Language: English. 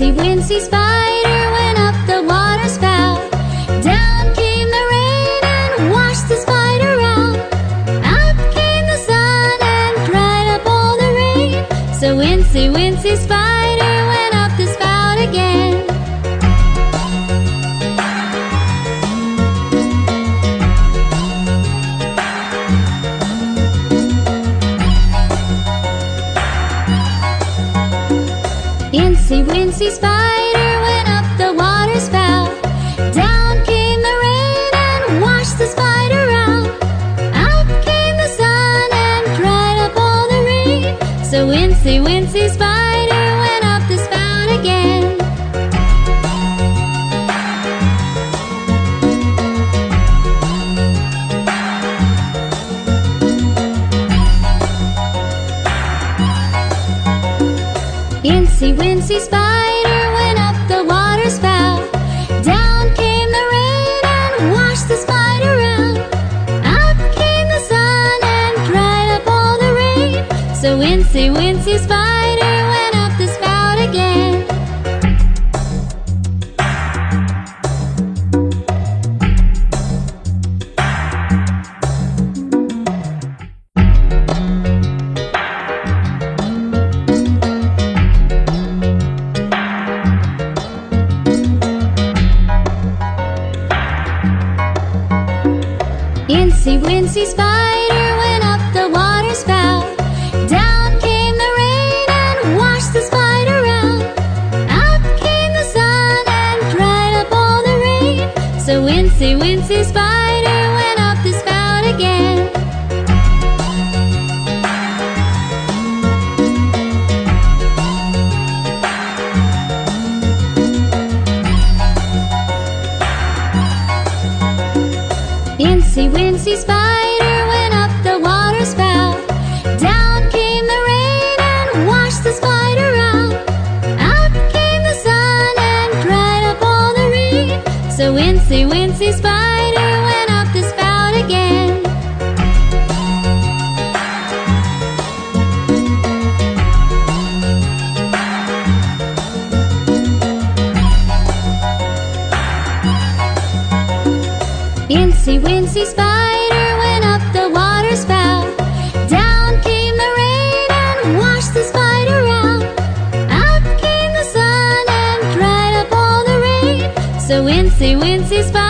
Wincy Wincy Spider went up the water spout. Down came the rain and washed the spider out. Up came the sun and dried up all the rain. So Wincy Wincy Spider. Incy wincy spider went up the water spout. Down came the rain and washed the spider out. Out came the sun and dried up all the rain. So Wincy wincy spider Incy wincy spider went up the water spout. Down came the rain and washed the spider out. Out came the sun and dried up all the rain. So Wincy wincy spider Incy wincy spider went up the water spout. Down came the rain and washed the spider out. Out came the sun and dried up all the rain. So Wincy wincy spider went up the spout again. Incy wincy spider went up the water spout. Down came the rain and washed the spider out. Out came the sun and dried up all the rain. So Wincy wincy spider went up the spout again. Incy wincy spider went up the water spout. Down came the rain and washed the spider out. Out came the sun and dried up all the rain. So Wincy wincy spider